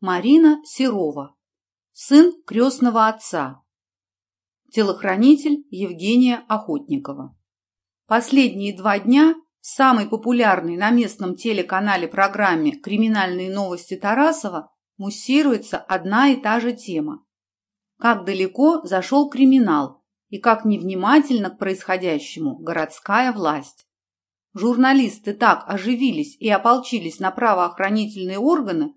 Марина Серова. Сын крестного отца. Телохранитель Евгения Охотникова. Последние два дня в самой популярной на местном телеканале программе «Криминальные новости Тарасова» муссируется одна и та же тема. Как далеко зашел криминал и как невнимательно к происходящему городская власть. Журналисты так оживились и ополчились на правоохранительные органы,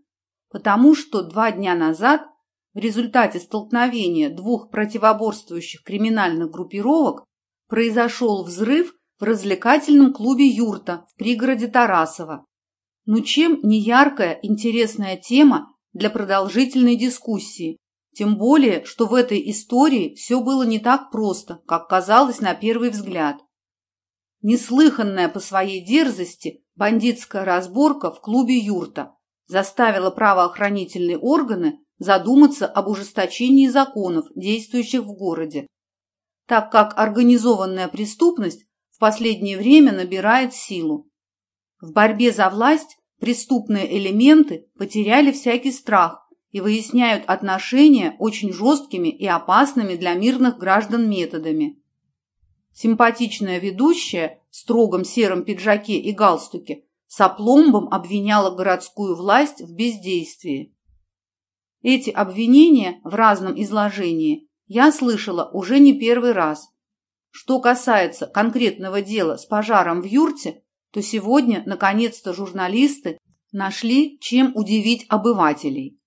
потому что два дня назад в результате столкновения двух противоборствующих криминальных группировок произошел взрыв в развлекательном клубе «Юрта» в пригороде Тарасова. Ну чем не яркая, интересная тема для продолжительной дискуссии, тем более, что в этой истории все было не так просто, как казалось на первый взгляд. Неслыханная по своей дерзости бандитская разборка в клубе «Юрта» заставила правоохранительные органы задуматься об ужесточении законов, действующих в городе, так как организованная преступность в последнее время набирает силу. В борьбе за власть преступные элементы потеряли всякий страх и выясняют отношения очень жесткими и опасными для мирных граждан методами. Симпатичная ведущая в строгом сером пиджаке и галстуке с опломбом обвиняла городскую власть в бездействии. Эти обвинения в разном изложении я слышала уже не первый раз. Что касается конкретного дела с пожаром в юрте, то сегодня, наконец-то, журналисты нашли, чем удивить обывателей.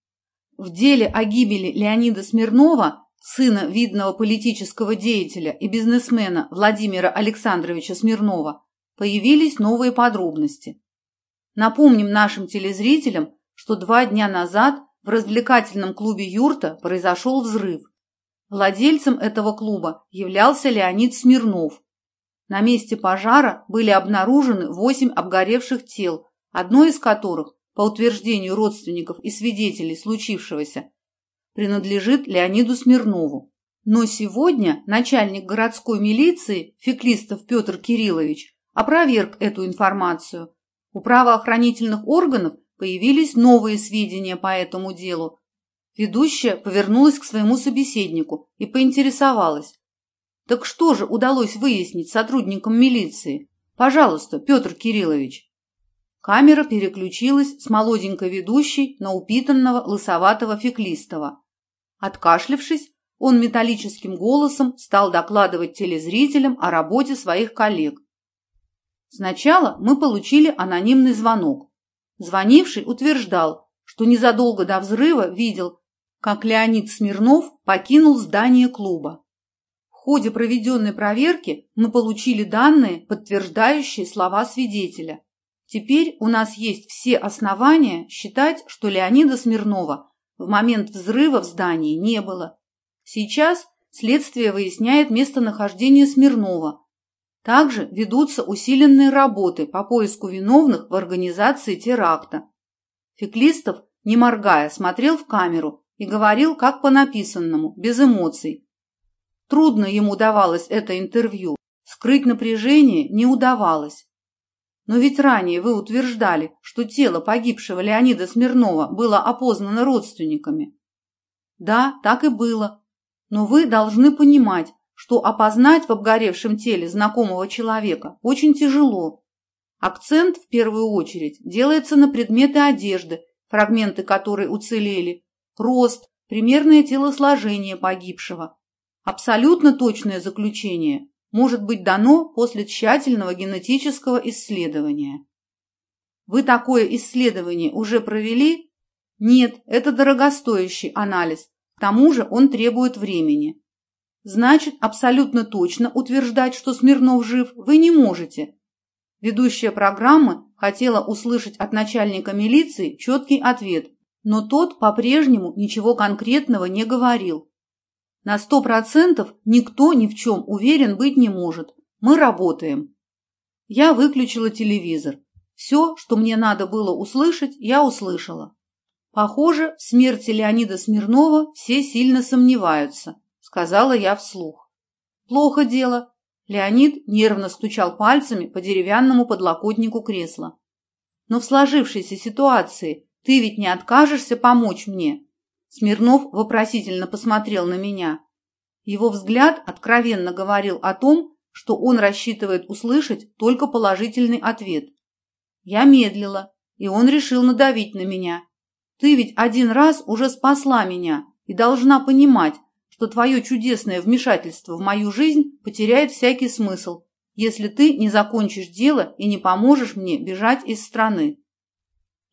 В деле о гибели Леонида Смирнова, сына видного политического деятеля и бизнесмена Владимира Александровича Смирнова, появились новые подробности. Напомним нашим телезрителям, что два дня назад в развлекательном клубе «Юрта» произошел взрыв. Владельцем этого клуба являлся Леонид Смирнов. На месте пожара были обнаружены восемь обгоревших тел, одно из которых, по утверждению родственников и свидетелей случившегося, принадлежит Леониду Смирнову. Но сегодня начальник городской милиции Феклистов Петр Кириллович опроверг эту информацию у правоохранительных органов появились новые сведения по этому делу. Ведущая повернулась к своему собеседнику и поинтересовалась. «Так что же удалось выяснить сотрудникам милиции? Пожалуйста, Петр Кириллович». Камера переключилась с молоденькой ведущей на упитанного лысоватого феклистого. Откашлившись, он металлическим голосом стал докладывать телезрителям о работе своих коллег. Сначала мы получили анонимный звонок. Звонивший утверждал, что незадолго до взрыва видел, как Леонид Смирнов покинул здание клуба. В ходе проведенной проверки мы получили данные, подтверждающие слова свидетеля. Теперь у нас есть все основания считать, что Леонида Смирнова в момент взрыва в здании не было. Сейчас следствие выясняет местонахождение Смирнова, также ведутся усиленные работы по поиску виновных в организации теракта. Феклистов, не моргая, смотрел в камеру и говорил как по написанному, без эмоций. Трудно ему давалось это интервью, скрыть напряжение не удавалось. Но ведь ранее вы утверждали, что тело погибшего Леонида Смирнова было опознано родственниками. Да, так и было. Но вы должны понимать, что опознать в обгоревшем теле знакомого человека очень тяжело. Акцент, в первую очередь, делается на предметы одежды, фрагменты которой уцелели, рост, примерное телосложение погибшего. Абсолютно точное заключение может быть дано после тщательного генетического исследования. Вы такое исследование уже провели? Нет, это дорогостоящий анализ, к тому же он требует времени. Значит, абсолютно точно утверждать, что Смирнов жив, вы не можете. Ведущая программы хотела услышать от начальника милиции четкий ответ, но тот по-прежнему ничего конкретного не говорил. На сто процентов никто ни в чем уверен быть не может. Мы работаем. Я выключила телевизор. Все, что мне надо было услышать, я услышала. Похоже, в смерти Леонида Смирнова все сильно сомневаются сказала я вслух. Плохо дело. Леонид нервно стучал пальцами по деревянному подлокотнику кресла. Но в сложившейся ситуации Ты ведь не откажешься помочь мне?» Смирнов вопросительно посмотрел на меня. Его взгляд откровенно говорил о том, что он рассчитывает услышать только положительный ответ. Я медлила, и он решил надавить на меня. «Ты ведь один раз уже спасла меня и должна понимать, что твое чудесное вмешательство в мою жизнь потеряет всякий смысл, если ты не закончишь дело и не поможешь мне бежать из страны».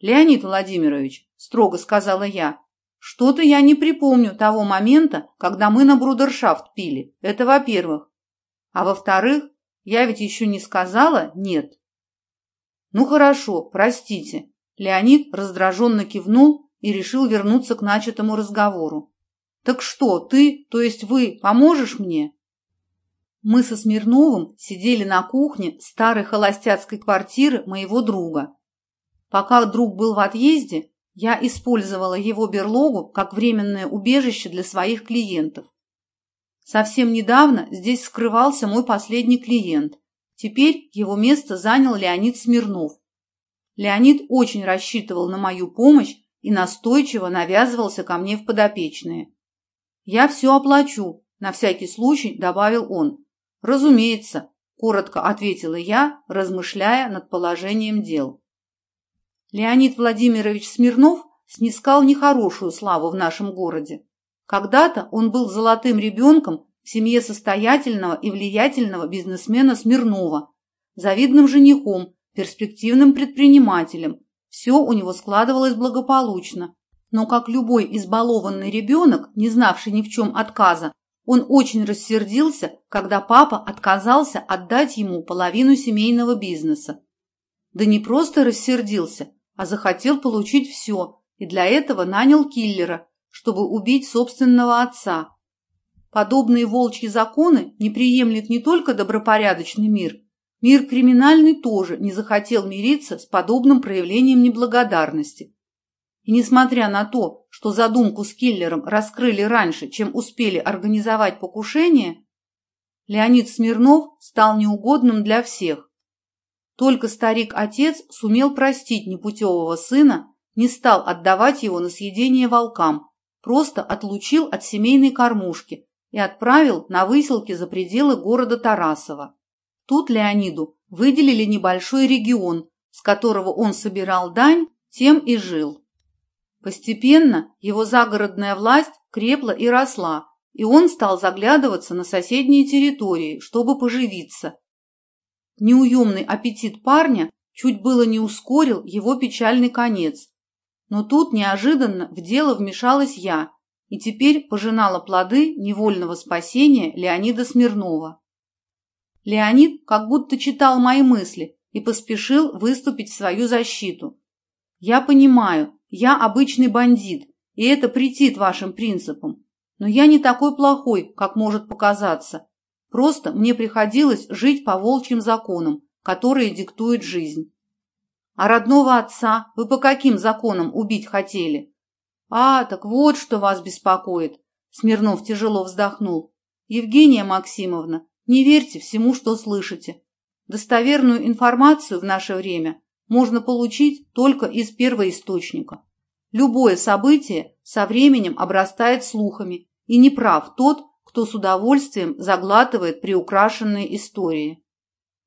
«Леонид Владимирович», – строго сказала я, – «что-то я не припомню того момента, когда мы на брудершафт пили. Это во-первых. А во-вторых, я ведь еще не сказала «нет». «Ну хорошо, простите». Леонид раздраженно кивнул и решил вернуться к начатому разговору. «Так что, ты, то есть вы, поможешь мне?» Мы со Смирновым сидели на кухне старой холостяцкой квартиры моего друга. Пока друг был в отъезде, я использовала его берлогу как временное убежище для своих клиентов. Совсем недавно здесь скрывался мой последний клиент. Теперь его место занял Леонид Смирнов. Леонид очень рассчитывал на мою помощь и настойчиво навязывался ко мне в подопечные. «Я все оплачу», – на всякий случай добавил он. «Разумеется», – коротко ответила я, размышляя над положением дел. Леонид Владимирович Смирнов снискал нехорошую славу в нашем городе. Когда-то он был золотым ребенком в семье состоятельного и влиятельного бизнесмена Смирнова, завидным женихом, перспективным предпринимателем. Все у него складывалось благополучно. Но как любой избалованный ребенок, не знавший ни в чем отказа, он очень рассердился, когда папа отказался отдать ему половину семейного бизнеса. Да не просто рассердился, а захотел получить все, и для этого нанял киллера, чтобы убить собственного отца. Подобные волчьи законы не приемлет не только добропорядочный мир, мир криминальный тоже не захотел мириться с подобным проявлением неблагодарности. И несмотря на то, что задумку с киллером раскрыли раньше, чем успели организовать покушение, Леонид Смирнов стал неугодным для всех. Только старик-отец сумел простить непутевого сына, не стал отдавать его на съедение волкам, просто отлучил от семейной кормушки и отправил на выселки за пределы города Тарасова. Тут Леониду выделили небольшой регион, с которого он собирал дань, тем и жил. Постепенно его загородная власть крепла и росла, и он стал заглядываться на соседние территории, чтобы поживиться. Неуемный аппетит парня чуть было не ускорил его печальный конец. Но тут неожиданно в дело вмешалась я и теперь пожинала плоды невольного спасения Леонида Смирнова. Леонид как будто читал мои мысли и поспешил выступить в свою защиту. «Я понимаю, я обычный бандит, и это претит вашим принципам. Но я не такой плохой, как может показаться. Просто мне приходилось жить по волчьим законам, которые диктует жизнь. А родного отца вы по каким законам убить хотели? А, так вот, что вас беспокоит. Смирнов тяжело вздохнул. Евгения Максимовна, не верьте всему, что слышите. Достоверную информацию в наше время можно получить только из первоисточника. Любое событие со временем обрастает слухами, и не прав тот, кто с удовольствием заглатывает приукрашенные истории.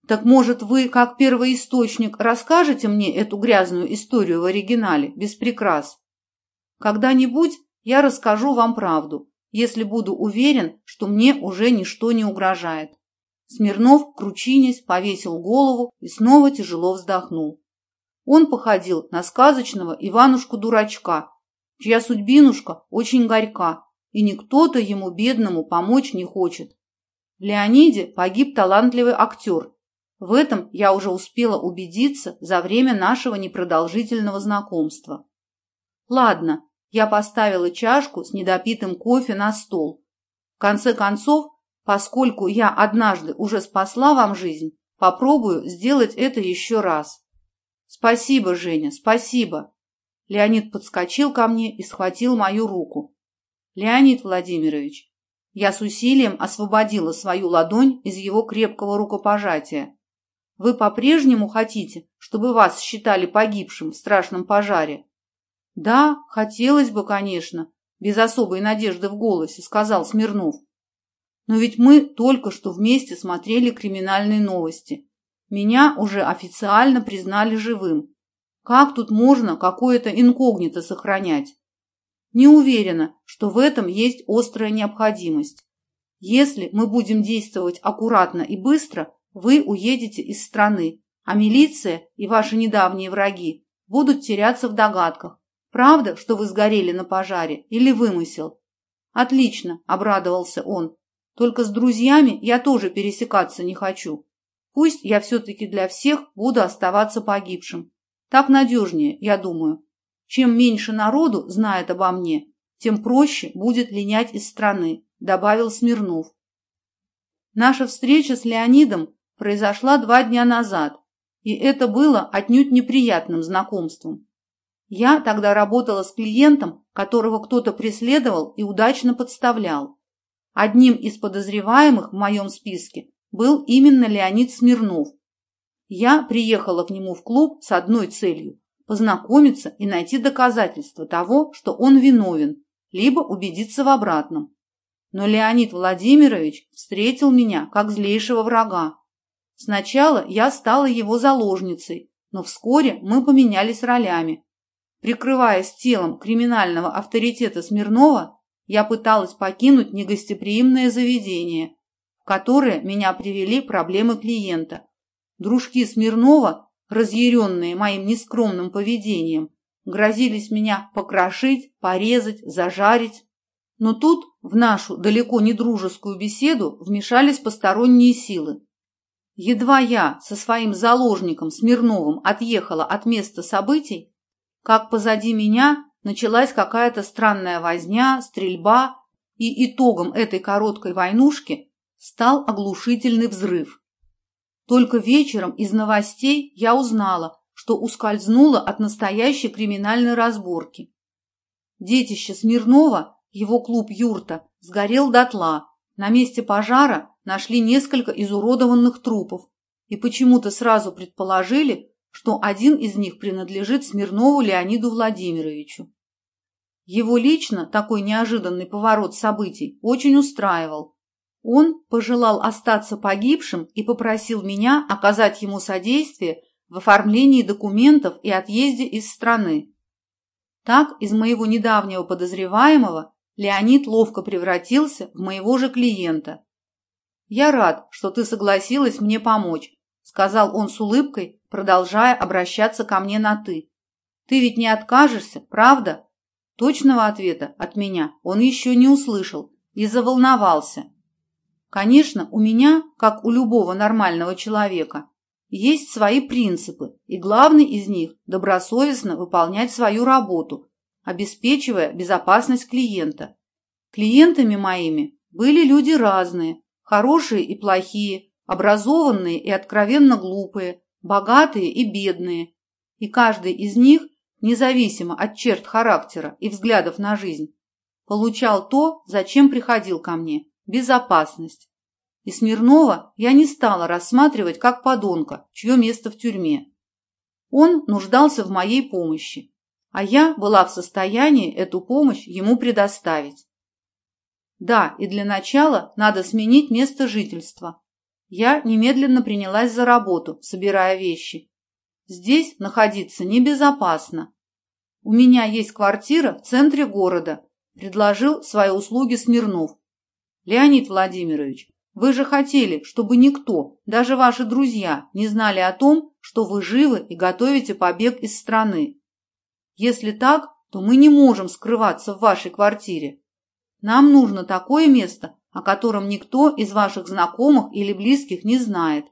Так может, вы, как первоисточник, расскажете мне эту грязную историю в оригинале, без прикрас? Когда-нибудь я расскажу вам правду, если буду уверен, что мне уже ничто не угрожает. Смирнов, кручинясь, повесил голову и снова тяжело вздохнул. Он походил на сказочного Иванушку-дурачка, чья судьбинушка очень горька, и никто-то ему, бедному, помочь не хочет. В Леониде погиб талантливый актер, в этом я уже успела убедиться за время нашего непродолжительного знакомства. Ладно, я поставила чашку с недопитым кофе на стол. В конце концов, поскольку я однажды уже спасла вам жизнь, попробую сделать это еще раз. Спасибо, Женя, спасибо. Леонид подскочил ко мне и схватил мою руку. Леонид Владимирович, я с усилием освободила свою ладонь из его крепкого рукопожатия. Вы по-прежнему хотите, чтобы вас считали погибшим в страшном пожаре? Да, хотелось бы, конечно, без особой надежды в голосе, сказал Смирнов. Но ведь мы только что вместе смотрели криминальные новости. Меня уже официально признали живым. Как тут можно какое-то инкогнито сохранять? Не уверена, что в этом есть острая необходимость. Если мы будем действовать аккуратно и быстро, вы уедете из страны, а милиция и ваши недавние враги будут теряться в догадках. Правда, что вы сгорели на пожаре или вымысел? Отлично, обрадовался он. Только с друзьями я тоже пересекаться не хочу. Пусть я все-таки для всех буду оставаться погибшим. Так надежнее, я думаю. Чем меньше народу знает обо мне, тем проще будет линять из страны, добавил Смирнов. Наша встреча с Леонидом произошла два дня назад, и это было отнюдь неприятным знакомством. Я тогда работала с клиентом, которого кто-то преследовал и удачно подставлял. Одним из подозреваемых в моем списке был именно Леонид Смирнов. Я приехала к нему в клуб с одной целью – познакомиться и найти доказательства того, что он виновен, либо убедиться в обратном. Но Леонид Владимирович встретил меня как злейшего врага. Сначала я стала его заложницей, но вскоре мы поменялись ролями. Прикрываясь телом криминального авторитета Смирнова, я пыталась покинуть негостеприимное заведение, в которое меня привели проблемы клиента. Дружки Смирнова, разъяренные моим нескромным поведением, грозились меня покрошить, порезать, зажарить. Но тут в нашу далеко не дружескую беседу вмешались посторонние силы. Едва я со своим заложником Смирновым отъехала от места событий, как позади меня началась какая-то странная возня, стрельба, и итогом этой короткой войнушки стал оглушительный взрыв. Только вечером из новостей я узнала, что ускользнула от настоящей криминальной разборки. Детище Смирнова, его клуб «Юрта», сгорел дотла. На месте пожара нашли несколько изуродованных трупов и почему-то сразу предположили, что один из них принадлежит Смирнову Леониду Владимировичу. Его лично такой неожиданный поворот событий очень устраивал. Он пожелал остаться погибшим и попросил меня оказать ему содействие в оформлении документов и отъезде из страны. Так из моего недавнего подозреваемого Леонид ловко превратился в моего же клиента. «Я рад, что ты согласилась мне помочь», — сказал он с улыбкой, продолжая обращаться ко мне на «ты». «Ты ведь не откажешься, правда?» Точного ответа от меня он еще не услышал и заволновался. Конечно, у меня, как у любого нормального человека, есть свои принципы, и главный из них – добросовестно выполнять свою работу, обеспечивая безопасность клиента. Клиентами моими были люди разные, хорошие и плохие, образованные и откровенно глупые, богатые и бедные. И каждый из них независимо от черт характера и взглядов на жизнь, получал то, зачем приходил ко мне – безопасность. И Смирнова я не стала рассматривать как подонка, чье место в тюрьме. Он нуждался в моей помощи, а я была в состоянии эту помощь ему предоставить. Да, и для начала надо сменить место жительства. Я немедленно принялась за работу, собирая вещи. Здесь находиться небезопасно. У меня есть квартира в центре города, предложил свои услуги Смирнов. Леонид Владимирович, вы же хотели, чтобы никто, даже ваши друзья, не знали о том, что вы живы и готовите побег из страны. Если так, то мы не можем скрываться в вашей квартире. Нам нужно такое место, о котором никто из ваших знакомых или близких не знает.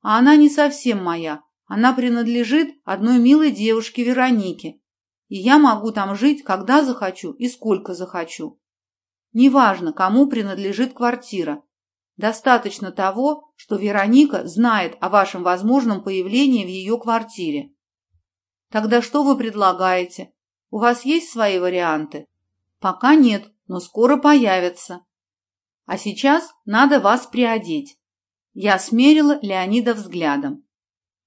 А она не совсем моя, она принадлежит одной милой девушке Веронике, и я могу там жить, когда захочу и сколько захочу. Неважно, кому принадлежит квартира. Достаточно того, что Вероника знает о вашем возможном появлении в ее квартире. Тогда что вы предлагаете? У вас есть свои варианты? Пока нет, но скоро появятся. А сейчас надо вас приодеть. Я смерила Леонида взглядом.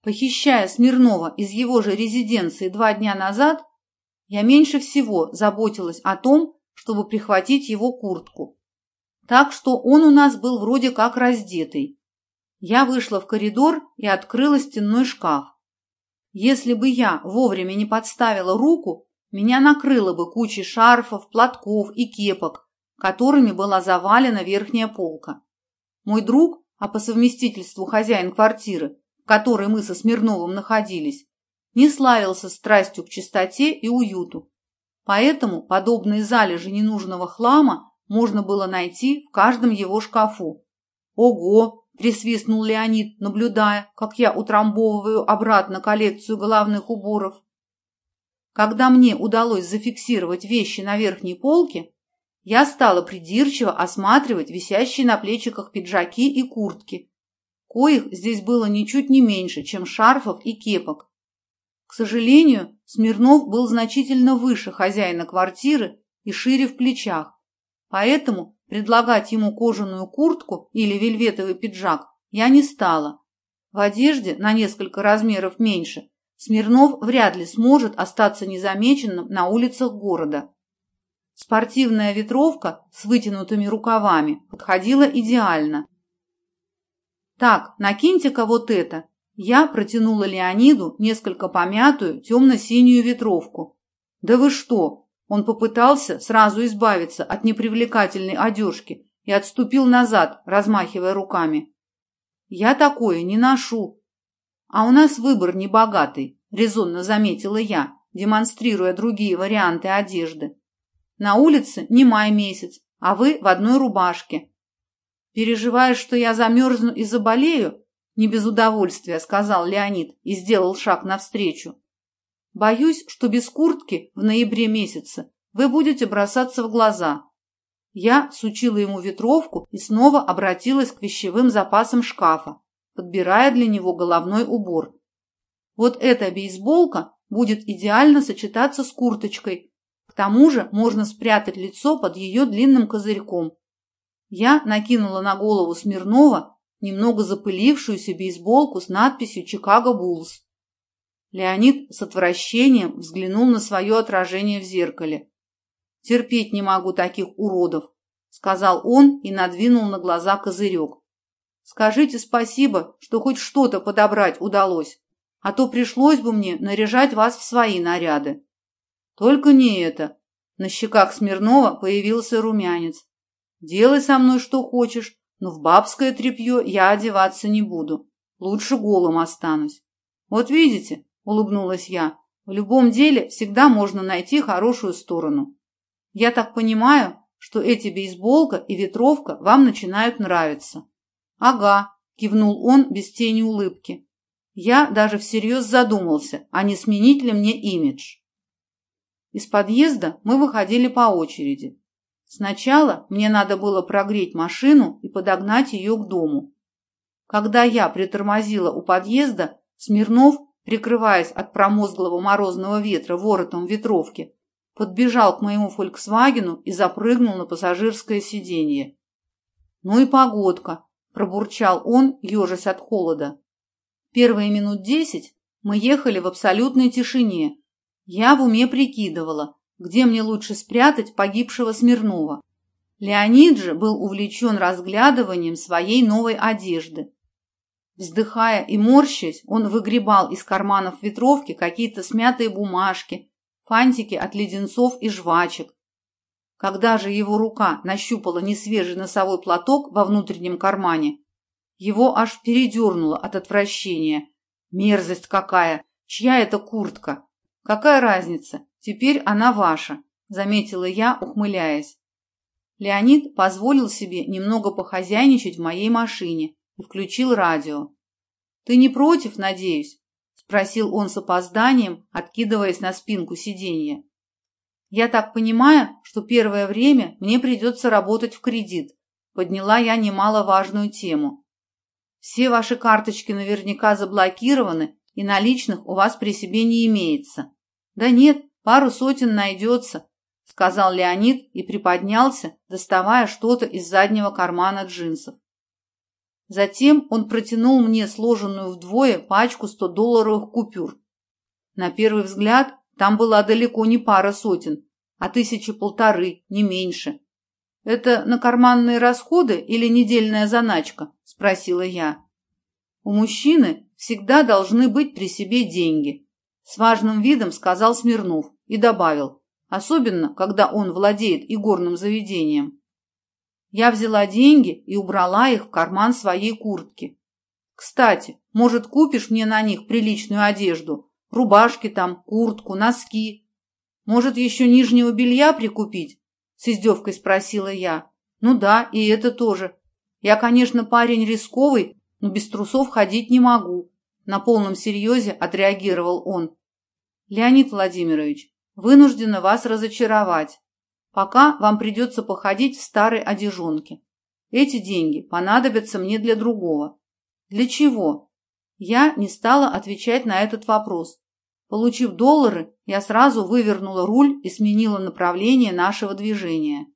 Похищая Смирнова из его же резиденции два дня назад, Я меньше всего заботилась о том, чтобы прихватить его куртку. Так что он у нас был вроде как раздетый. Я вышла в коридор и открыла стенной шкаф. Если бы я вовремя не подставила руку, меня накрыло бы кучей шарфов, платков и кепок, которыми была завалена верхняя полка. Мой друг, а по совместительству хозяин квартиры, в которой мы со Смирновым находились, не славился страстью к чистоте и уюту. Поэтому подобные залежи ненужного хлама можно было найти в каждом его шкафу. «Ого!» – присвистнул Леонид, наблюдая, как я утрамбовываю обратно коллекцию головных уборов. Когда мне удалось зафиксировать вещи на верхней полке, я стала придирчиво осматривать висящие на плечиках пиджаки и куртки, коих здесь было ничуть не меньше, чем шарфов и кепок. К сожалению, Смирнов был значительно выше хозяина квартиры и шире в плечах, поэтому предлагать ему кожаную куртку или вельветовый пиджак я не стала. В одежде на несколько размеров меньше Смирнов вряд ли сможет остаться незамеченным на улицах города. Спортивная ветровка с вытянутыми рукавами подходила идеально. «Так, накиньте-ка вот это!» Я протянула Леониду несколько помятую темно-синюю ветровку. «Да вы что!» Он попытался сразу избавиться от непривлекательной одежки и отступил назад, размахивая руками. «Я такое не ношу». «А у нас выбор небогатый», — резонно заметила я, демонстрируя другие варианты одежды. На улице не май месяц, а вы в одной рубашке. Переживаешь, что я замерзну и заболею? Не без удовольствия, сказал Леонид и сделал шаг навстречу. Боюсь, что без куртки в ноябре месяце вы будете бросаться в глаза. Я сучила ему ветровку и снова обратилась к вещевым запасам шкафа, подбирая для него головной убор. Вот эта бейсболка будет идеально сочетаться с курточкой, тому же можно спрятать лицо под ее длинным козырьком. Я накинула на голову Смирнова немного запылившуюся бейсболку с надписью «Чикаго Буллс». Леонид с отвращением взглянул на свое отражение в зеркале. «Терпеть не могу таких уродов», — сказал он и надвинул на глаза козырек. «Скажите спасибо, что хоть что-то подобрать удалось, а то пришлось бы мне наряжать вас в свои наряды». Только не это. На щеках Смирнова появился румянец. Делай со мной что хочешь, но в бабское тряпье я одеваться не буду. Лучше голым останусь. Вот видите, улыбнулась я, в любом деле всегда можно найти хорошую сторону. Я так понимаю, что эти бейсболка и ветровка вам начинают нравиться. Ага, кивнул он без тени улыбки. Я даже всерьез задумался, а не сменить ли мне имидж. Из подъезда мы выходили по очереди. Сначала мне надо было прогреть машину и подогнать ее к дому. Когда я притормозила у подъезда, Смирнов, прикрываясь от промозглого морозного ветра воротом ветровки, подбежал к моему «Фольксвагену» и запрыгнул на пассажирское сиденье. «Ну и погодка!» – пробурчал он, ежась от холода. Первые минут десять мы ехали в абсолютной тишине, я в уме прикидывала, где мне лучше спрятать погибшего Смирнова. Леонид же был увлечен разглядыванием своей новой одежды. Вздыхая и морщась, он выгребал из карманов ветровки какие-то смятые бумажки, фантики от леденцов и жвачек. Когда же его рука нащупала несвежий носовой платок во внутреннем кармане, его аж передернуло от отвращения. Мерзость какая! Чья это куртка? «Какая разница? Теперь она ваша», – заметила я, ухмыляясь. Леонид позволил себе немного похозяйничать в моей машине и включил радио. «Ты не против, надеюсь?» – спросил он с опозданием, откидываясь на спинку сиденья. «Я так понимаю, что первое время мне придется работать в кредит», – подняла я немаловажную тему. «Все ваши карточки наверняка заблокированы, и наличных у вас при себе не имеется. «Да нет, пару сотен найдется», — сказал Леонид и приподнялся, доставая что-то из заднего кармана джинсов. Затем он протянул мне сложенную вдвое пачку 100-долларовых купюр. На первый взгляд Там была далеко не пара сотен, а тысячи полторы, не меньше. Это на карманные расходы или недельная заначка? Спросила я. У мужчины всегда должны быть при себе деньги. С важным видом сказал Смирнов и добавил, особенно, когда он владеет игорным заведением. Я взяла деньги и убрала их в карман своей куртки. Кстати, может, купишь мне на них приличную одежду? Рубашки там, куртку, носки. Может, еще нижнего белья прикупить? С издевкой спросила я. Ну да, и это тоже. Я, конечно, парень рисковый, но без трусов ходить не могу. На полном серьезе отреагировал он. Леонид Владимирович, вынуждена вас разочаровать. Пока вам придется походить в старой одежонке. Эти деньги понадобятся мне для другого. Для чего? Я не стала отвечать на этот вопрос. Получив доллары, я сразу вывернула руль и сменила направление нашего движения.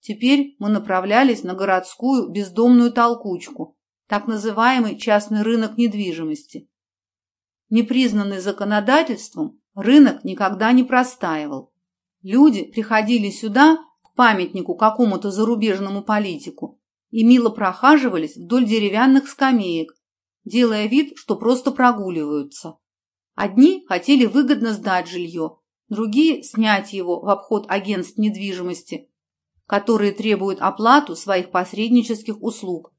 Теперь мы направлялись на городскую бездомную толкучку, так называемый частный рынок недвижимости. Непризнанный законодательством, рынок никогда не простаивал. Люди приходили сюда к памятнику какому-то зарубежному политику и мило прохаживались вдоль деревянных скамеек, делая вид, что просто прогуливаются. Одни хотели выгодно сдать жилье, другие – снять его в обход агентств недвижимости, которые требуют оплату своих посреднических услуг.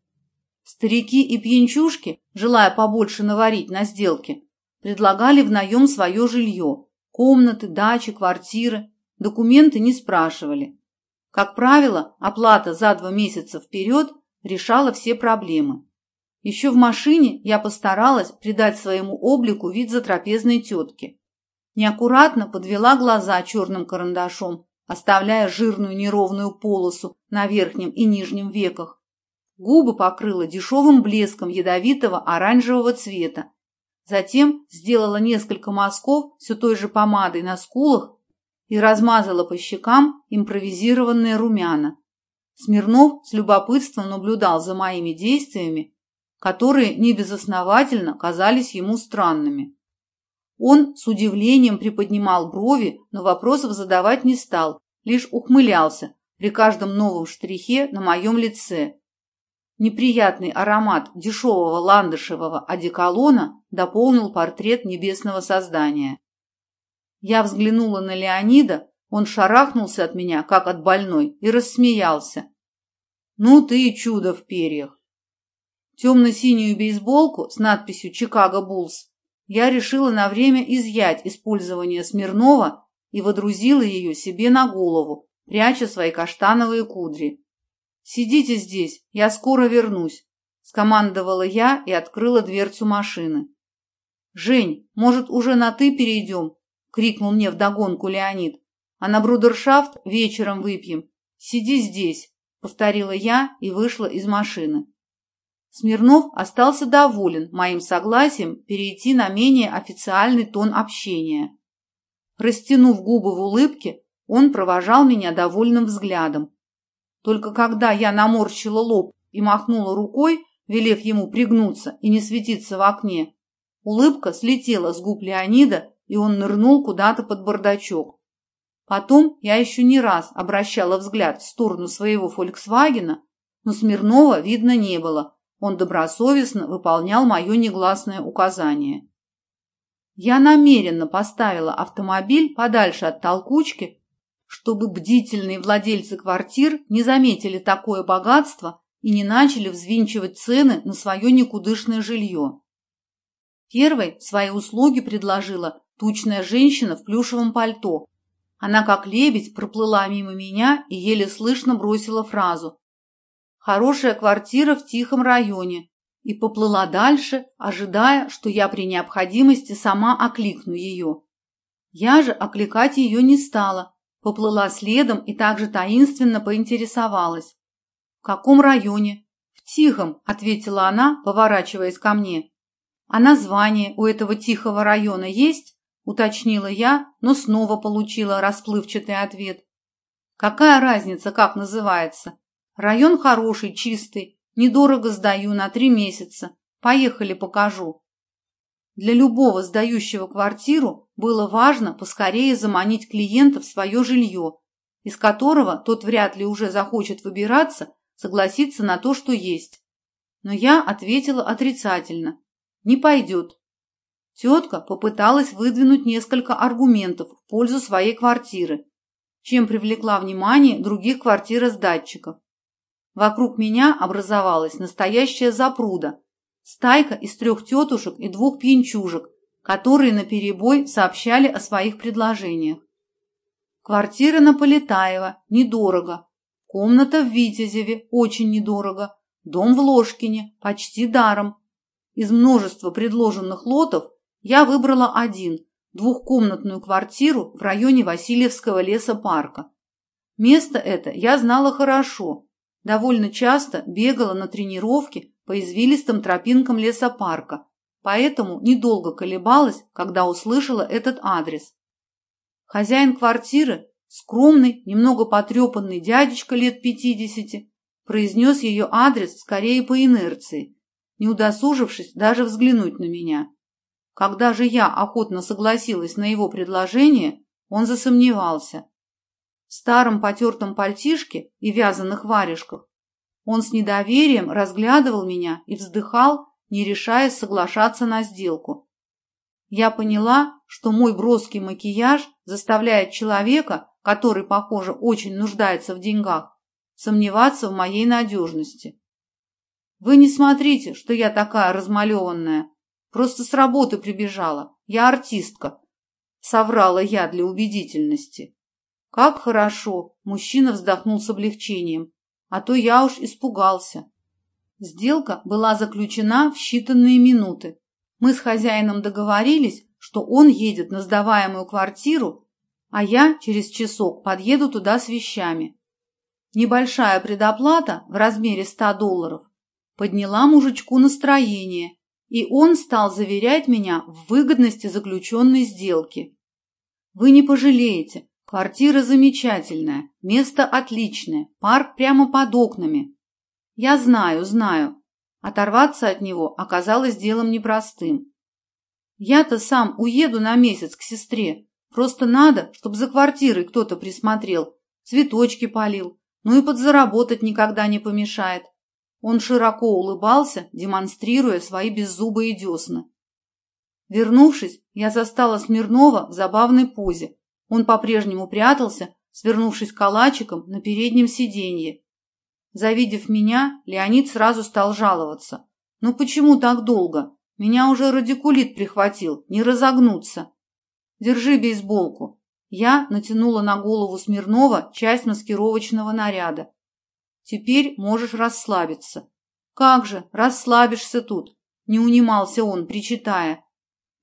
Старики и пьянчушки, желая побольше наварить на сделке, предлагали в наем свое жилье – комнаты, дачи, квартиры, документы не спрашивали. Как правило, оплата за два месяца вперед решала все проблемы. Еще в машине я постаралась придать своему облику вид затрапезной тетки. Неаккуратно подвела глаза черным карандашом, оставляя жирную неровную полосу на верхнем и нижнем веках. Губы покрыла дешевым блеском ядовитого оранжевого цвета. Затем сделала несколько мазков все той же помадой на скулах и размазала по щекам импровизированные румяна. Смирнов с любопытством наблюдал за моими действиями, которые небезосновательно казались ему странными. Он с удивлением приподнимал брови, но вопросов задавать не стал, лишь ухмылялся при каждом новом штрихе на моем лице. Неприятный аромат дешевого ландышевого одеколона дополнил портрет небесного создания. Я взглянула на Леонида, он шарахнулся от меня, как от больной, и рассмеялся. «Ну ты и чудо в перьях!» Темно-синюю бейсболку с надписью «Чикаго Буллс» я решила на время изъять использование Смирнова и водрузила ее себе на голову, пряча свои каштановые кудри. «Сидите здесь, я скоро вернусь», — скомандовала я и открыла дверцу машины. «Жень, может, уже на «ты» перейдем?» — крикнул мне вдогонку Леонид. «А на брудершафт вечером выпьем. Сиди здесь», — повторила я и вышла из машины. Смирнов остался доволен моим согласием перейти на менее официальный тон общения. Растянув губы в улыбке, он провожал меня довольным взглядом. Только когда я наморщила лоб и махнула рукой, велев ему пригнуться и не светиться в окне, улыбка слетела с губ Леонида и он нырнул куда-то под бардачок. Потом я еще не раз обращала взгляд в сторону своего «Фольксвагена», но Смирнова видно не было. Он добросовестно выполнял мое негласное указание. Я намеренно поставила автомобиль подальше от толкучки, чтобы бдительные владельцы квартир не заметили такое богатство и не начали взвинчивать цены на свое никудышное жилье. Первой свои услуги предложила тучная женщина в плюшевом пальто. Она, как лебедь, проплыла мимо меня и еле слышно бросила фразу «Хорошая квартира в тихом районе» и поплыла дальше, ожидая, что я при необходимости сама окликну ее. Я же окликать ее не стала, поплыла следом и также таинственно поинтересовалась. «В каком районе?» «В Тихом», — ответила она, поворачиваясь ко мне. «А название у этого тихого района есть?» уточнила я, но снова получила расплывчатый ответ. Какая разница, как называется? Район хороший, чистый, недорого сдаю на три месяца. Поехали, покажу. Для любого сдающего квартиру было важно поскорее заманить клиента в свое жилье, из которого тот вряд ли уже захочет выбираться, согласиться на то, что есть. Но я ответила отрицательно. Не пойдет. Тетка попыталась выдвинуть несколько аргументов в пользу своей квартиры, чем привлекла внимание других квартиросдатчиков. Вокруг меня образовалась настоящая запруда, стайка из трех тетушек и двух пьянчужек, которые наперебой сообщали о своих предложениях. Квартира на Полетаева недорого, комната в Витязеве очень недорого, дом в Ложкине почти даром. Из множества предложенных лотов я выбрала один – двухкомнатную квартиру в районе Васильевского лесопарка. Место это я знала хорошо, довольно часто бегала на тренировки по извилистым тропинкам лесопарка, поэтому недолго колебалась, когда услышала этот адрес. Хозяин квартиры, скромный, немного потрепанный дядечка лет пятидесяти, произнес ее адрес скорее по инерции, не удосужившись даже взглянуть на меня. Когда же я охотно согласилась на его предложение, он засомневался. В старом потертом пальтишке и вязаных варежках он с недоверием разглядывал меня и вздыхал, не решаясь соглашаться на сделку. Я поняла, что мой броский макияж заставляет человека, который, похоже, очень нуждается в деньгах, сомневаться в моей надежности. Вы не смотрите, что я такая размалеванная. Просто с работы прибежала. Я артистка. Соврала я для убедительности. Как хорошо, мужчина вздохнул с облегчением. А то я уж испугался. Сделка была заключена в считанные минуты. Мы с хозяином договорились, что он едет на сдаваемую квартиру, а я через часок подъеду туда с вещами. Небольшая предоплата в размере 100 долларов подняла мужичку настроение, и он стал заверять меня в выгодности заключенной сделки. Вы не пожалеете, квартира замечательная, место отличное, парк прямо под окнами. Я знаю, знаю. Оторваться от него оказалось делом непростым. Я-то сам уеду на месяц к сестре. Просто надо, чтобы за квартирой кто-то присмотрел, цветочки полил, ну и подзаработать никогда не помешает. Он широко улыбался, демонстрируя свои беззубые десна. Вернувшись, я застала Смирнова в забавной позе. Он по-прежнему прятался, свернувшись калачиком на переднем сиденье. Завидев меня, Леонид сразу стал жаловаться. «Ну почему так долго? Меня уже радикулит прихватил, не разогнуться». «Держи бейсболку». Я натянула на голову Смирнова часть маскировочного наряда. Теперь можешь расслабиться. Как же, расслабишься тут, не унимался он, причитая.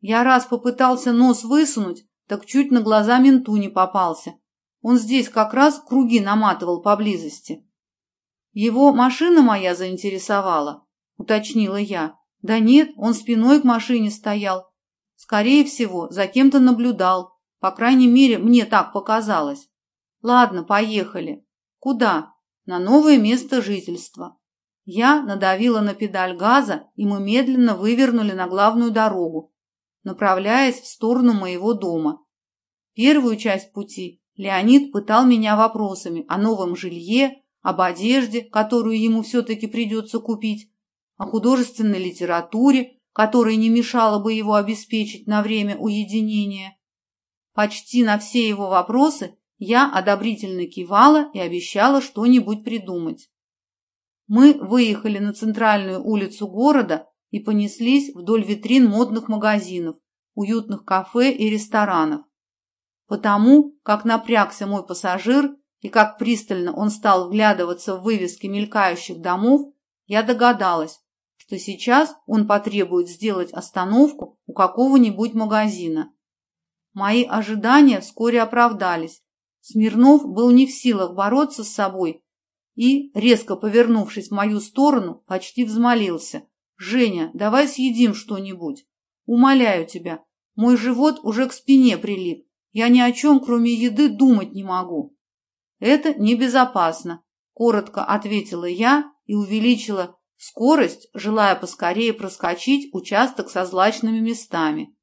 Я раз попытался нос высунуть, так чуть на глаза менту не попался. Он здесь как раз круги наматывал поблизости. Его машина моя заинтересовала, уточнила я. Да нет, он спиной к машине стоял. Скорее всего, за кем-то наблюдал. По крайней мере, мне так показалось. Ладно, поехали. Куда? на новое место жительства. Я надавила на педаль газа, и мы медленно вывернули на главную дорогу, направляясь в сторону моего дома. Первую часть пути Леонид пытал меня вопросами о новом жилье, об одежде, которую ему все-таки придется купить, о художественной литературе, которая не мешала бы его обеспечить на время уединения. Почти на все его вопросы я одобрительно кивала и обещала что-нибудь придумать. Мы выехали на центральную улицу города и понеслись вдоль витрин модных магазинов, уютных кафе и ресторанов. Потому, как напрягся мой пассажир и как пристально он стал вглядываться в вывески мелькающих домов, я догадалась, что сейчас он потребует сделать остановку у какого-нибудь магазина. Мои ожидания вскоре оправдались, Смирнов был не в силах бороться с собой и, резко повернувшись в мою сторону, почти взмолился. «Женя, давай съедим что-нибудь. Умоляю тебя, мой живот уже к спине прилип. Я ни о чем, кроме еды, думать не могу». «Это небезопасно», — коротко ответила я и увеличила скорость, желая поскорее проскочить участок со злачными местами.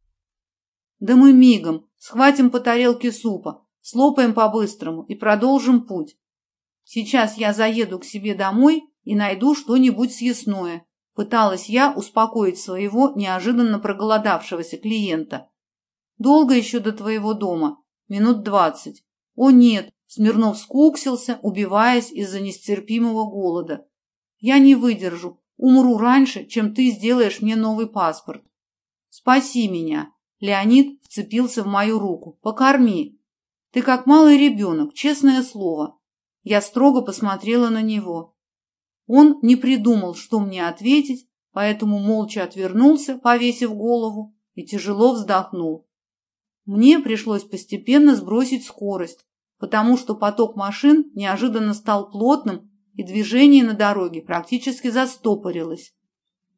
Да мы мигом, схватим по тарелке супа, слопаем по-быстрому и продолжим путь. Сейчас я заеду к себе домой и найду что-нибудь съестное. Пыталась я успокоить своего неожиданно проголодавшегося клиента. Долго еще до твоего дома? Минут двадцать. О нет, Смирнов скуксился, убиваясь из-за нестерпимого голода. Я не выдержу, умру раньше, чем ты сделаешь мне новый паспорт. Спаси меня. Леонид вцепился в мою руку. Покорми. Ты как малый ребенок, честное слово. Я строго посмотрела на него. Он не придумал, что мне ответить, поэтому молча отвернулся, повесив голову, и тяжело вздохнул. Мне пришлось постепенно сбросить скорость, потому что поток машин неожиданно стал плотным, и движение на дороге практически застопорилось.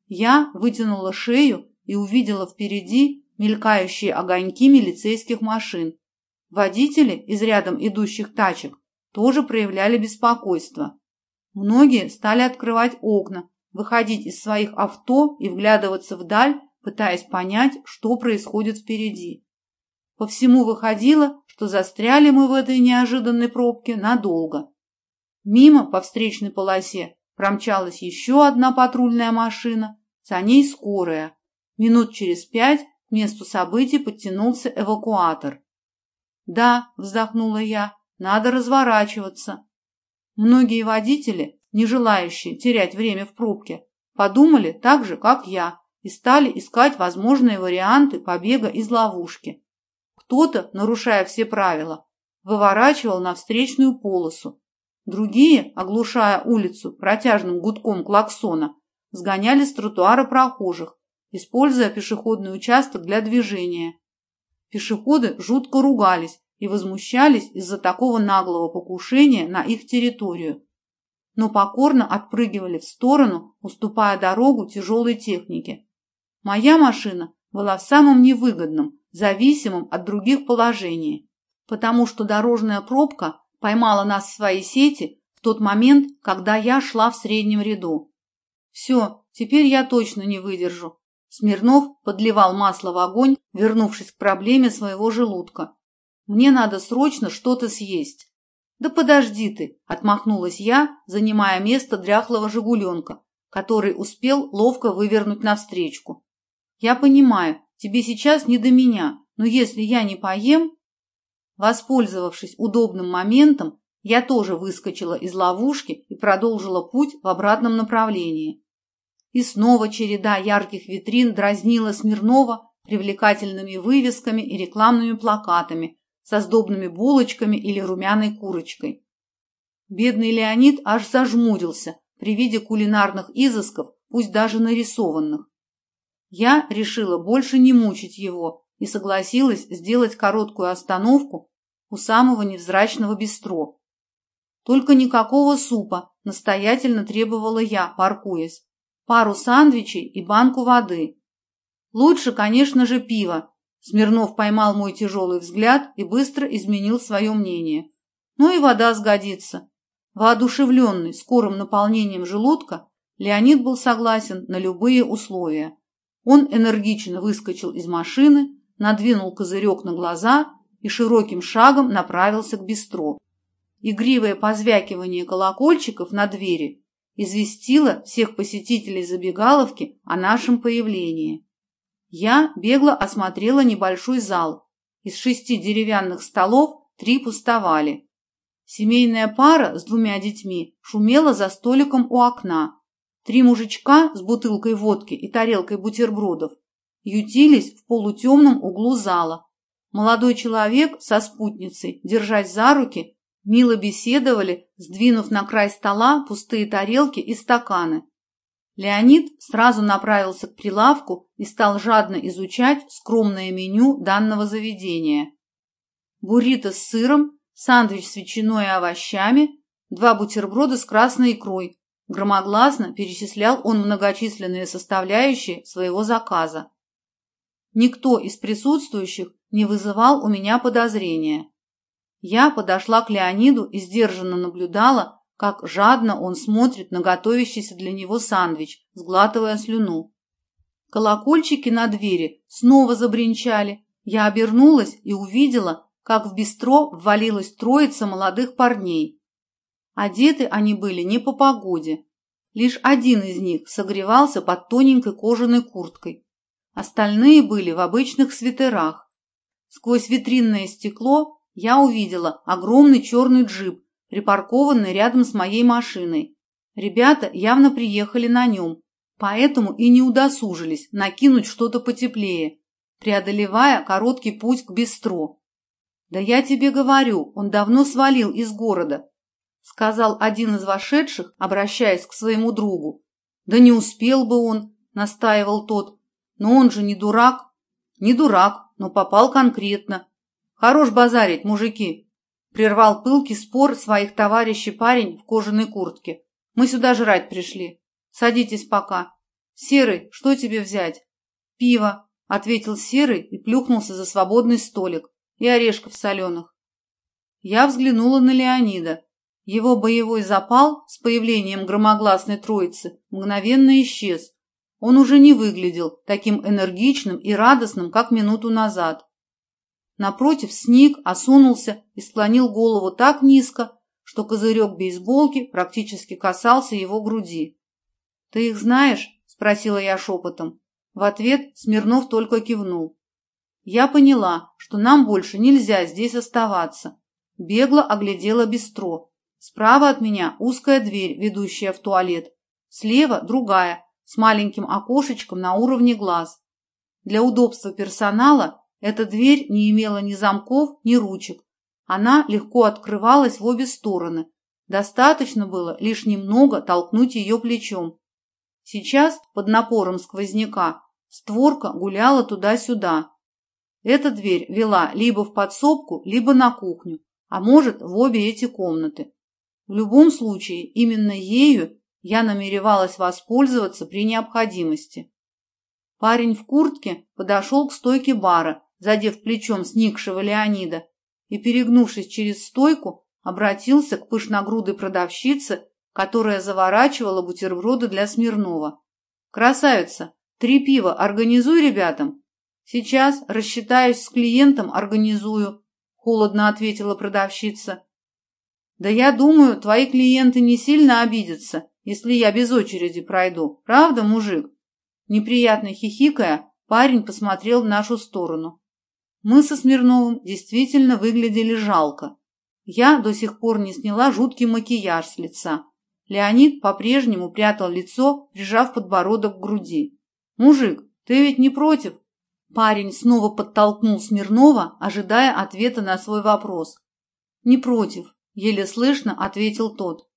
Я вытянула шею и увидела впереди мелькающие огоньки милицейских машин. Водители из рядом идущих тачек тоже проявляли беспокойство. Многие стали открывать окна, выходить из своих авто и вглядываться вдаль, пытаясь понять, что происходит впереди. По всему выходило, что застряли мы в этой неожиданной пробке надолго. Мимо по встречной полосе промчалась еще одна патрульная машина, за ней скорая. Минут через пять к месту событий подтянулся эвакуатор. «Да», — вздохнула я, — «надо разворачиваться». Многие водители, не желающие терять время в пробке, подумали так же, как я, и стали искать возможные варианты побега из ловушки. Кто-то, нарушая все правила, выворачивал на встречную полосу. Другие, оглушая улицу протяжным гудком клаксона, сгоняли с тротуара прохожих, используя пешеходный участок для движения. Пешеходы жутко ругались и возмущались из-за такого наглого покушения на их территорию, но покорно отпрыгивали в сторону, уступая дорогу тяжелой технике. Моя машина была в самом невыгодном, зависимом от других положении, потому что дорожная пробка поймала нас в свои сети в тот момент, когда я шла в среднем ряду. Все, теперь я точно не выдержу. Смирнов подливал масло в огонь, вернувшись к проблеме своего желудка, мне надо срочно что-то съесть. Да подожди ты, отмахнулась я, занимая место дряхлого жигуленка, который успел ловко вывернуть навстречку. Я понимаю, тебе сейчас не до меня, но если я не поем... Воспользовавшись удобным моментом, я тоже выскочила из ловушки и продолжила путь в обратном направлении. И снова череда ярких витрин дразнила Смирнова привлекательными вывесками и рекламными плакатами, со сдобными булочками или румяной курочкой. Бедный Леонид аж зажмурился при виде кулинарных изысков, пусть даже нарисованных. Я решила больше не мучить его и согласилась сделать короткую остановку у самого невзрачного бистро. Только никакого супа, настоятельно требовала я, паркуясь. Пару сандвичей и банку воды. Лучше, конечно же, пиво, Смирнов поймал мой тяжелый взгляд и быстро изменил свое мнение. Ну и вода сгодится. Воодушевленный скорым наполнением желудка, Леонид был согласен на любые условия. Он энергично выскочил из машины, надвинул козырек на глаза и широким шагом направился к бистро. Игривое позвякивание колокольчиков на двери известило всех посетителей забегаловки о нашем появлении. Я бегло осмотрела небольшой зал. Из шести деревянных столов три пустовали. Семейная пара с двумя детьми шумела за столиком у окна. Три мужичка с бутылкой водки и тарелкой бутербродов ютились в полутемном углу зала. Молодой человек со спутницей, держась за руки, мило беседовали, сдвинув на край стола пустые тарелки и стаканы. Леонид сразу направился к прилавку и стал жадно изучать скромное меню данного заведения. Буррито с сыром, сандвич с ветчиной и овощами, два бутерброда с красной икрой. Громогласно перечислял он многочисленные составляющие своего заказа. Никто из присутствующих не вызывал у меня подозрения. Я подошла к Леониду и сдержанно наблюдала, как жадно он смотрит на готовящийся для него сандвич, сглатывая слюну. Колокольчики на двери снова забринчали, Я обернулась и увидела, как в бистро ввалилась троица молодых парней. Одеты они были не по погоде. Лишь один из них согревался под тоненькой кожаной курткой. Остальные были в обычных свитерах. Сквозь витринное стекло я увидела огромный черный джип, припаркованный рядом с моей машиной. Ребята явно приехали на нем, поэтому и не удосужились накинуть что-то потеплее, преодолевая короткий путь к бистро. «Да я тебе говорю, он давно свалил из города», сказал один из вошедших, обращаясь к своему другу. «Да не успел бы он», настаивал тот. «Но он же не дурак». «Не дурак, но попал конкретно. Хорош базарить, мужики», прервал пылкий спор своих товарищей парень в кожаной куртке. «Мы сюда жрать пришли. Садитесь пока. Серый, что тебе взять?» «Пиво», — ответил Серый и плюхнулся за свободный столик. «И орешков соленых». Я взглянула на Леонида. Его боевой запал с появлением громогласной троицы мгновенно исчез. Он уже не выглядел таким энергичным и радостным, как минуту назад. Напротив, сник, осунулся и склонил голову так низко, что козырек бейсболки практически касался его груди. «Ты их знаешь?» – спросила я шепотом. В ответ Смирнов только кивнул. Я поняла, что нам больше нельзя здесь оставаться. Бегло оглядела бистро. Справа от меня узкая дверь, ведущая в туалет. Слева другая, с маленьким окошечком на уровне глаз. Для удобства персонала эта дверь не имела ни замков, ни ручек. Она легко открывалась в обе стороны. Достаточно было лишь немного толкнуть ее плечом. Сейчас, под напором сквозняка, Створка гуляла туда-сюда. Эта дверь вела либо в подсобку, либо на кухню, а может, в обе эти комнаты. В любом случае, именно ею я намеревалась воспользоваться при необходимости. Парень в куртке подошел к стойке бара, задев плечом сникшего Леонида, и, перегнувшись через стойку, обратился к пышногрудой продавщице, которая заворачивала бутерброды для Смирнова. «Красавица, Три пива организуй ребятам. Сейчас рассчитаюсь с клиентом, организую, холодно ответила продавщица. Да я думаю, твои клиенты не сильно обидятся, если я без очереди пройду. Правда, мужик? Неприятно хихикая, парень посмотрел в нашу сторону. Мы со Смирновым действительно выглядели жалко. Я до сих пор не сняла жуткий макияж с лица. Леонид по-прежнему прятал лицо, прижав подбородок к груди. «Мужик, ты ведь не против?» Парень снова подтолкнул Смирнова, ожидая ответа на свой вопрос. «Не против», — еле слышно ответил тот.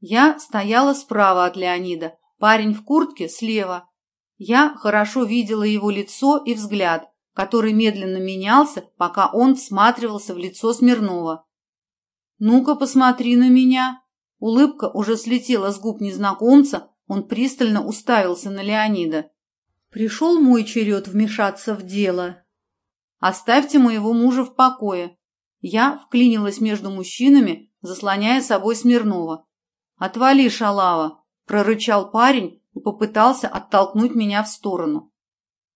Я стояла справа от Леонида, парень в куртке слева. Я хорошо видела его лицо и взгляд, который медленно менялся, пока он всматривался в лицо Смирнова. «Ну-ка, посмотри на меня!» Улыбка уже слетела с губ незнакомца, он пристально уставился на Леонида. Пришел мой черед вмешаться в дело. Оставьте моего мужа в покое. Я вклинилась между мужчинами, заслоняя собой Смирнова. «Отвали, шалава!» – прорычал парень и попытался оттолкнуть меня в сторону.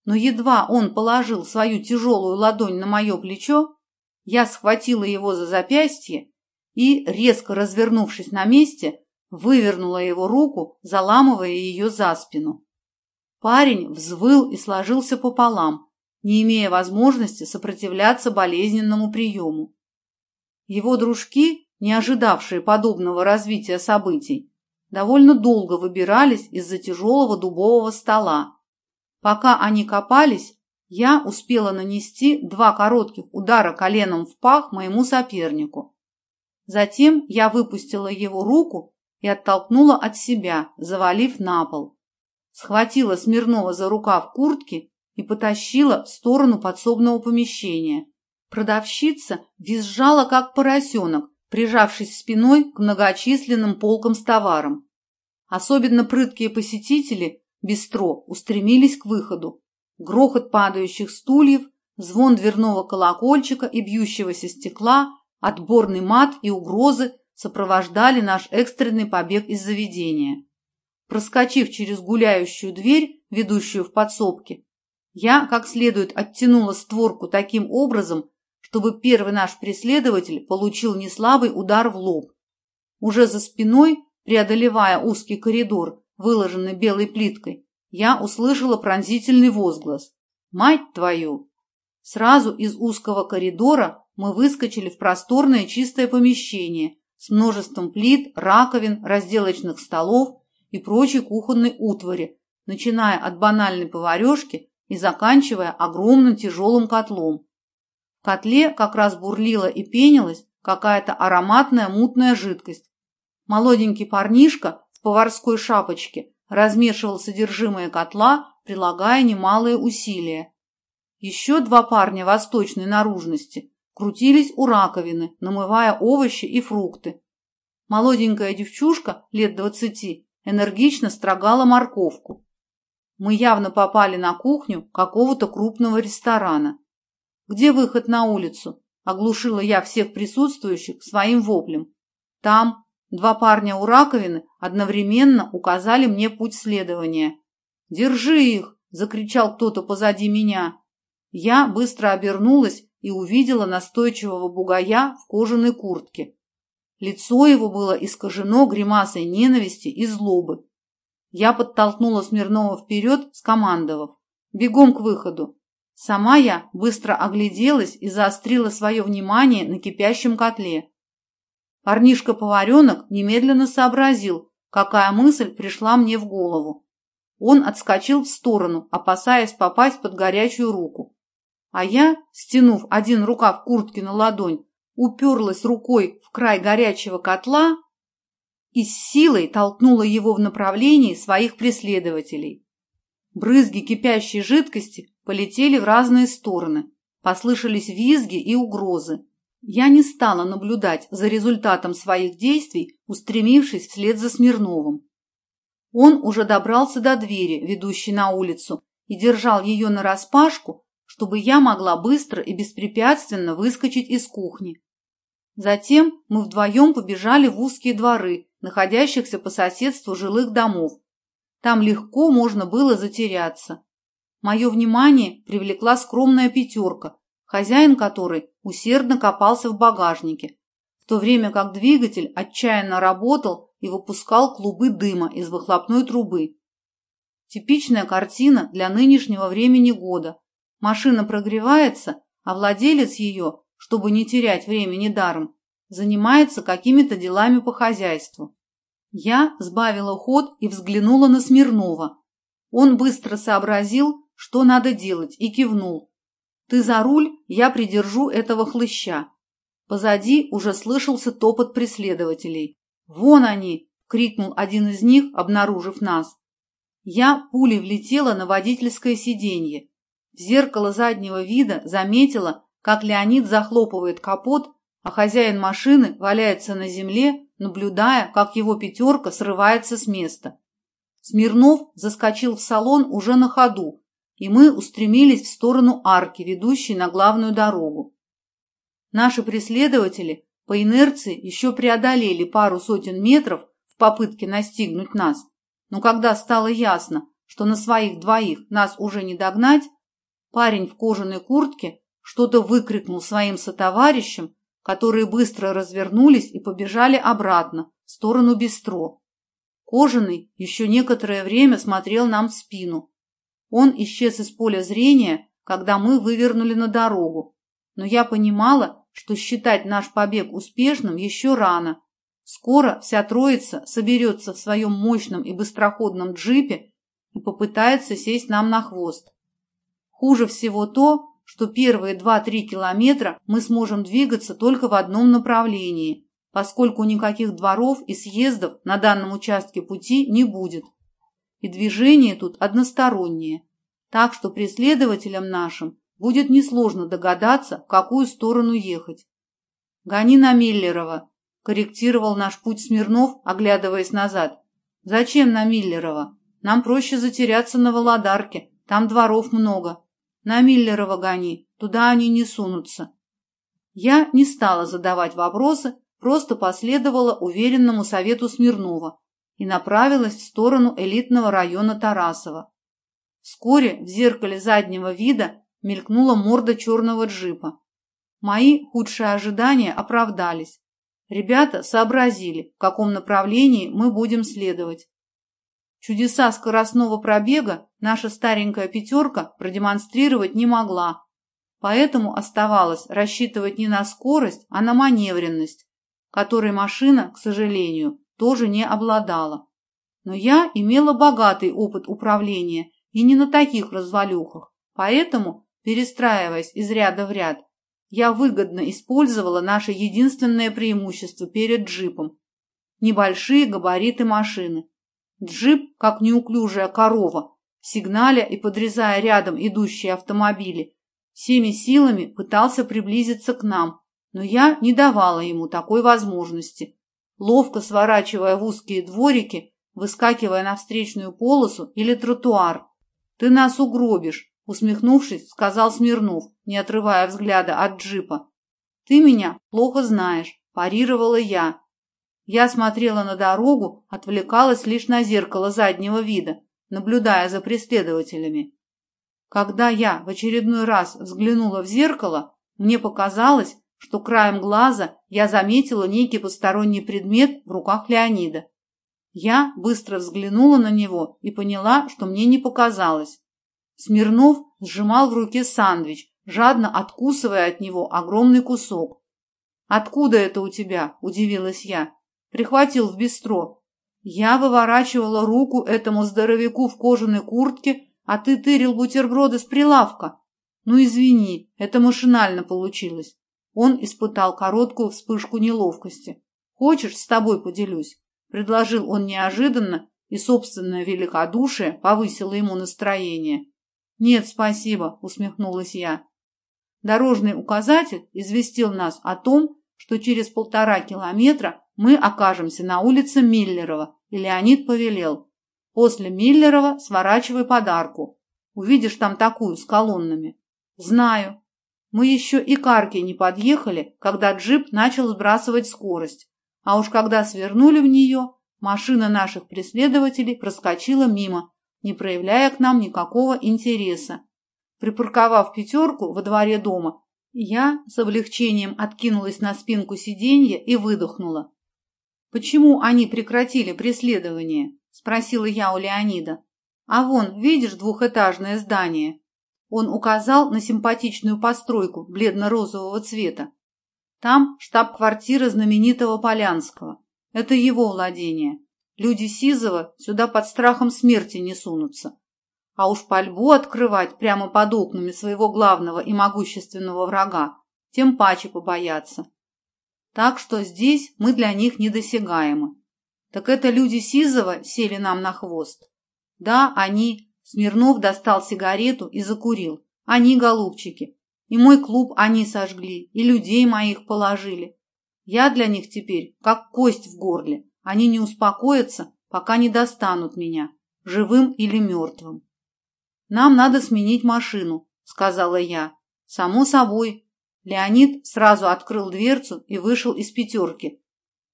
Но едва он положил свою тяжелую ладонь на мое плечо, я схватила его за запястье и, резко развернувшись на месте, вывернула его руку, заламывая ее за спину. Парень взвыл и сложился пополам, не имея возможности сопротивляться болезненному приему. Его дружки, не ожидавшие подобного развития событий, довольно долго выбирались из-за тяжелого дубового стола. Пока они копались, я успела нанести два коротких удара коленом в пах моему сопернику. Затем я выпустила его руку и оттолкнула от себя, завалив на пол схватила Смирнова за рукав куртки и потащила в сторону подсобного помещения. Продавщица визжала, как поросенок, прижавшись спиной к многочисленным полкам с товаром. Особенно прыткие посетители бистро устремились к выходу. Грохот падающих стульев, звон дверного колокольчика и бьющегося стекла, отборный мат и угрозы сопровождали наш экстренный побег из заведения. Проскочив через гуляющую дверь, ведущую в подсобки, Я как следует оттянула створку таким образом, чтобы первый наш преследователь получил неслабый удар в лоб. Уже за спиной, преодолевая узкий коридор, выложенный белой плиткой, я услышала пронзительный возглас. «Мать твою!» Сразу из узкого коридора мы выскочили в просторное чистое помещение с множеством плит, раковин, разделочных столов и прочей кухонной утвари, начиная от банальной поварешки и заканчивая огромным тяжелым котлом. В котле как раз бурлила и пенилась какая-то ароматная мутная жидкость. Молоденький парнишка в поварской шапочке размешивал содержимое котла, прилагая немалые усилия. Еще два парня восточной наружности крутились у раковины, намывая овощи и фрукты. Молоденькая девчушка лет двадцати энергично строгала морковку. Мы явно попали на кухню какого-то крупного ресторана. «Где выход на улицу?» – оглушила я всех присутствующих своим воплем. «Там два парня у раковины одновременно указали мне путь следования. «Держи их!» – закричал кто-то позади меня. Я быстро обернулась и увидела настойчивого бугая в кожаной куртке. Лицо его было искажено гримасой ненависти и злобы. Я подтолкнула Смирнова вперед, скомандовав. «Бегом к выходу!» Сама я быстро огляделась и заострила свое внимание на кипящем котле. Парнишка-поваренок немедленно сообразил, какая мысль пришла мне в голову. Он отскочил в сторону, опасаясь попасть под горячую руку. А я, стянув один рукав куртки на ладонь, уперлась рукой в край горячего котла и с силой толкнула его в направлении своих преследователей. Брызги кипящей жидкости полетели в разные стороны, послышались визги и угрозы. Я не стала наблюдать за результатом своих действий, устремившись вслед за Смирновым. Он уже добрался до двери, ведущей на улицу, и держал ее нараспашку, чтобы я могла быстро и беспрепятственно выскочить из кухни. Затем мы вдвоем побежали в узкие дворы, находящихся по соседству жилых домов. Там легко можно было затеряться. Мое внимание привлекла скромная пятерка, хозяин которой усердно копался в багажнике, в то время как двигатель отчаянно работал и выпускал клубы дыма из выхлопной трубы. Типичная картина для нынешнего времени года. Машина прогревается, а владелец ее, чтобы не терять времени даром, занимается какими-то делами по хозяйству. Я сбавила ход и взглянула на Смирнова. Он быстро сообразил, что надо делать, и кивнул. «Ты за руль, я придержу этого хлыща». Позади уже слышался топот преследователей. «Вон они!» — крикнул один из них, обнаружив нас. Я пулей влетела на водительское сиденье. В зеркало заднего вида заметила, как Леонид захлопывает капот а хозяин машины валяется на земле, наблюдая, как его пятерка срывается с места. Смирнов заскочил в салон уже на ходу, и мы устремились в сторону арки, ведущей на главную дорогу. Наши преследователи по инерции еще преодолели пару сотен метров в попытке настигнуть нас, но когда стало ясно, что на своих двоих нас уже не догнать, парень в кожаной куртке что-то выкрикнул своим сотоварищам, которые быстро развернулись и побежали обратно, в сторону бистро. Кожаный еще некоторое время смотрел нам в спину. Он исчез из поля зрения, когда мы вывернули на дорогу. Но я понимала, что считать наш побег успешным еще рано. Скоро вся троица соберется в своем мощном и быстроходном джипе и попытается сесть нам на хвост. Хуже всего то, что первые 2-3 километра мы сможем двигаться только в одном направлении, поскольку никаких дворов и съездов на данном участке пути не будет. И движение тут одностороннее, так что преследователям нашим будет несложно догадаться, в какую сторону ехать. «Гони на Миллерова», – корректировал наш путь Смирнов, оглядываясь назад. «Зачем на Миллерова? Нам проще затеряться на Володарке, там дворов много». На Миллерова гони, туда они не сунутся. Я не стала задавать вопросы, просто последовала уверенному совету Смирнова и направилась в сторону элитного района Тарасова. Вскоре в зеркале заднего вида мелькнула морда черного джипа. Мои худшие ожидания оправдались. Ребята сообразили, в каком направлении мы будем следовать. Чудеса скоростного пробега наша старенькая пятерка продемонстрировать не могла, поэтому оставалось рассчитывать не на скорость, а на маневренность, которой машина, к сожалению, тоже не обладала. Но я имела богатый опыт управления и не на таких развалюхах, поэтому, перестраиваясь из ряда в ряд, я выгодно использовала наше единственное преимущество перед джипом – небольшие габариты машины. Джип, как неуклюжая корова, сигналя и подрезая рядом идущие автомобили, всеми силами пытался приблизиться к нам, но я не давала ему такой возможности. Ловко сворачивая в узкие дворики, выскакивая на встречную полосу или тротуар. «Ты нас угробишь», — усмехнувшись, сказал Смирнов, не отрывая взгляда от джипа. «Ты меня плохо знаешь», – парировала я. Я смотрела на дорогу, отвлекалась лишь на зеркало заднего вида, наблюдая за преследователями. Когда я в очередной раз взглянула в зеркало, мне показалось, что краем глаза я заметила некий посторонний предмет в руках Леонида. Я быстро взглянула на него и поняла, что мне не показалось. Смирнов сжимал в руке сандвич, жадно откусывая от него огромный кусок. «Откуда это у тебя?» – удивилась я. «Прихватил в бистро. Я выворачивала руку этому здоровяку в кожаной куртке, а ты тырил бутерброды с прилавка. Ну, извини, это машинально получилось». Он испытал короткую вспышку неловкости. «Хочешь, с тобой поделюсь?» – предложил он неожиданно, и собственное великодушие повысило ему настроение. «Нет, спасибо», – усмехнулась я. Дорожный указатель известил нас о том, что через полтора километра мы окажемся на улице Миллерова, и Леонид повелел. После Миллерова сворачивай подарку. Увидишь там такую с колоннами. Знаю. Мы еще и к арке не подъехали, когда джип начал сбрасывать скорость. А уж когда свернули в нее, машина наших преследователей проскочила мимо, не проявляя к нам никакого интереса. Припарковав пятерку во дворе дома, я с облегчением откинулась на спинку сиденья и выдохнула. «Почему они прекратили преследование?» – спросила я у Леонида. «А вон, видишь двухэтажное здание?» Он указал на симпатичную постройку бледно-розового цвета. Там штаб-квартира знаменитого Полянского. Это его владение. Люди Сизова сюда под страхом смерти не сунутся. А уж пальбу открывать прямо под окнами своего главного и могущественного врага, тем паче побояться. Так что здесь мы для них недосягаемы. Так это люди Сизова сели нам на хвост. Да, они. Смирнов достал сигарету и закурил. Они, голубчики. И мой клуб они сожгли, и людей моих положили. Я для них теперь как кость в горле. Они не успокоятся, пока не достанут меня, живым или мертвым. «Нам надо сменить машину», — сказала я. «Само собой». Леонид сразу открыл дверцу и вышел из пятерки.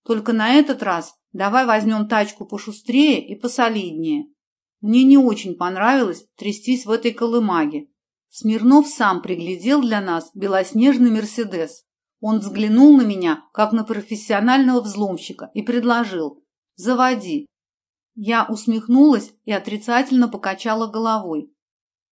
«Только на этот раз давай возьмем тачку пошустрее и посолиднее. Мне не очень понравилось трястись в этой колымаге». Смирнов сам приглядел для нас белоснежный «Мерседес». Он взглянул на меня, как на профессионального взломщика, и предложил «Заводи». Я усмехнулась и отрицательно покачала головой.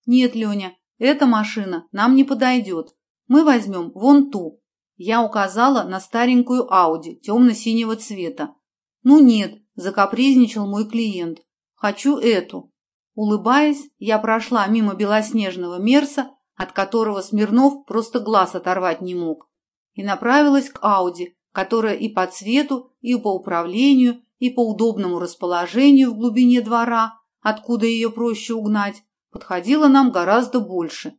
«Нет, Леня, эта машина нам не подойдет. Мы возьмем вон ту». Я указала на старенькую Ауди темно-синего цвета. «Ну нет», – закапризничал мой клиент. «Хочу эту». Улыбаясь, я прошла мимо белоснежного Мерса, от которого Смирнов просто глаз оторвать не мог, и направилась к Ауди, которая и по цвету, и по управлению, и по удобному расположению в глубине двора, откуда ее проще угнать, подходила нам гораздо больше.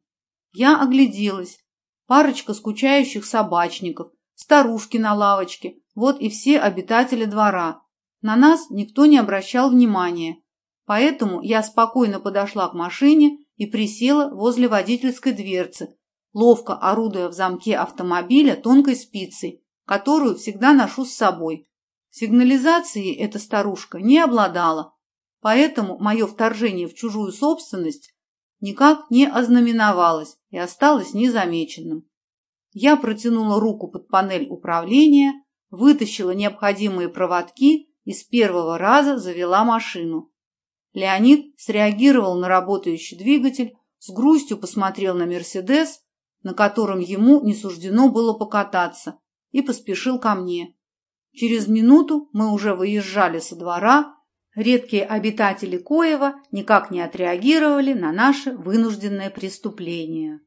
Я огляделась. Парочка скучающих собачников, старушки на лавочке, вот и все обитатели двора. На нас никто не обращал внимания. Поэтому я спокойно подошла к машине и присела возле водительской дверцы, ловко орудуя в замке автомобиля тонкой спицей, которую всегда ношу с собой. Сигнализацией эта старушка не обладала, Поэтому мое вторжение в чужую собственность никак не ознаменовалось и осталось незамеченным. Я протянула руку под панель управления, вытащила необходимые проводки и с первого раза завела машину. Леонид среагировал на работающий двигатель, с грустью посмотрел на «Мерседес», на котором ему не суждено было покататься, и поспешил ко мне. Через минуту мы уже выезжали со двора, редкие обитатели Коева никак не отреагировали на наше вынужденное преступление.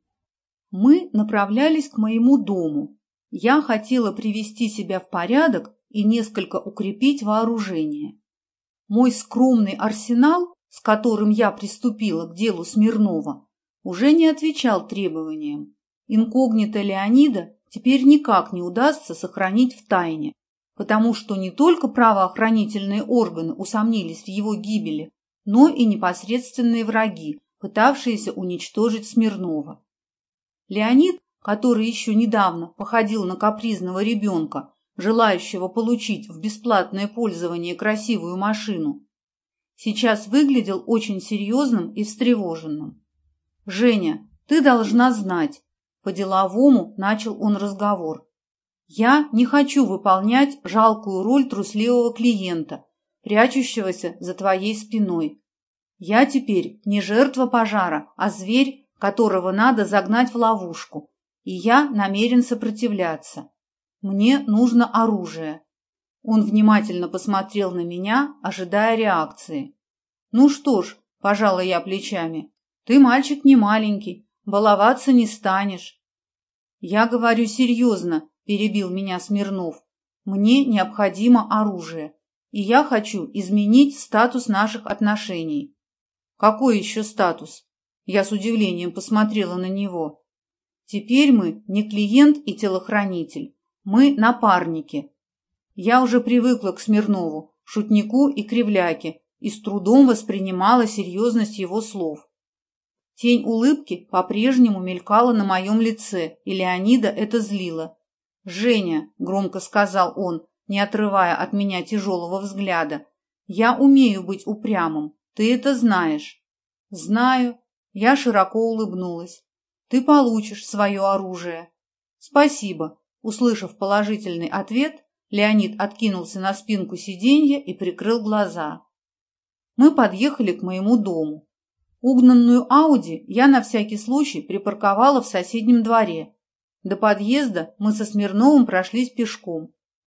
Мы направлялись к моему дому. Я хотела привести себя в порядок и несколько укрепить вооружение. Мой скромный арсенал, с которым я приступила к делу Смирнова, уже не отвечал требованиям. Инкогнито Леонида теперь никак не удастся сохранить в тайне, потому что не только правоохранительные органы усомнились в его гибели, но и непосредственные враги, пытавшиеся уничтожить Смирнова. Леонид, который еще недавно походил на капризного ребенка, желающего получить в бесплатное пользование красивую машину, сейчас выглядел очень серьезным и встревоженным. «Женя, ты должна знать», — по-деловому начал он разговор. «Я не хочу выполнять жалкую роль трусливого клиента, прячущегося за твоей спиной. Я теперь не жертва пожара, а зверь, которого надо загнать в ловушку, и я намерен сопротивляться. Мне нужно оружие. Он внимательно посмотрел на меня, ожидая реакции. Ну что ж, пожала я плечами, ты мальчик не маленький, баловаться не станешь. Я говорю серьезно, перебил меня Смирнов. Мне необходимо оружие, и я хочу изменить статус наших отношений. Какой еще статус? Я с удивлением посмотрела на него. Теперь мы не клиент и телохранитель. Мы напарники. Я уже привыкла к Смирнову, шутнику и кривляке, и с трудом воспринимала серьезность его слов. Тень улыбки по-прежнему мелькала на моем лице, и Леонида это злило. «Женя», — громко сказал он, не отрывая от меня тяжелого взгляда, — «я умею быть упрямым, ты это знаешь». «Знаю», — я широко улыбнулась. «Ты получишь свое оружие». «Спасибо», Услышав положительный ответ, Леонид откинулся на спинку сиденья и прикрыл глаза. Мы подъехали к моему дому. Угнанную Ауди я на всякий случай припарковала в соседнем дворе. До подъезда мы со Смирновым прошлись пешком.